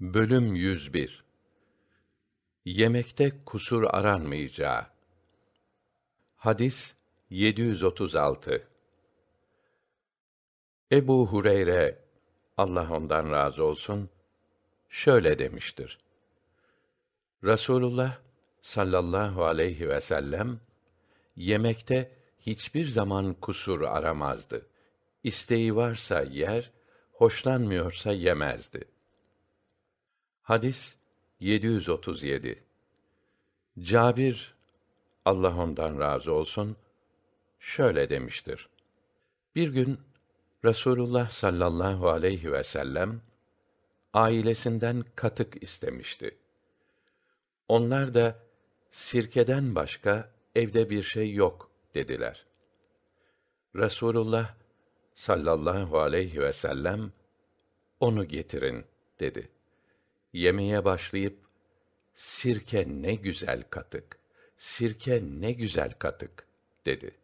Bölüm 101 Yemekte kusur aranmayacağı. Hadis 736 Ebu Hureyre Allah ondan razı olsun şöyle demiştir. Rasulullah sallallahu aleyhi ve sellem yemekte hiçbir zaman kusur aramazdı. İsteği varsa yer, hoşlanmıyorsa yemezdi. Hadis 737 Cabir Allah ondan razı olsun şöyle demiştir. Bir gün Resulullah sallallahu aleyhi ve sellem ailesinden katık istemişti. Onlar da sirkeden başka evde bir şey yok dediler. Resulullah sallallahu aleyhi ve sellem onu getirin dedi. Yemeye başlayıp sirke ne güzel katık, sirke ne güzel katık dedi.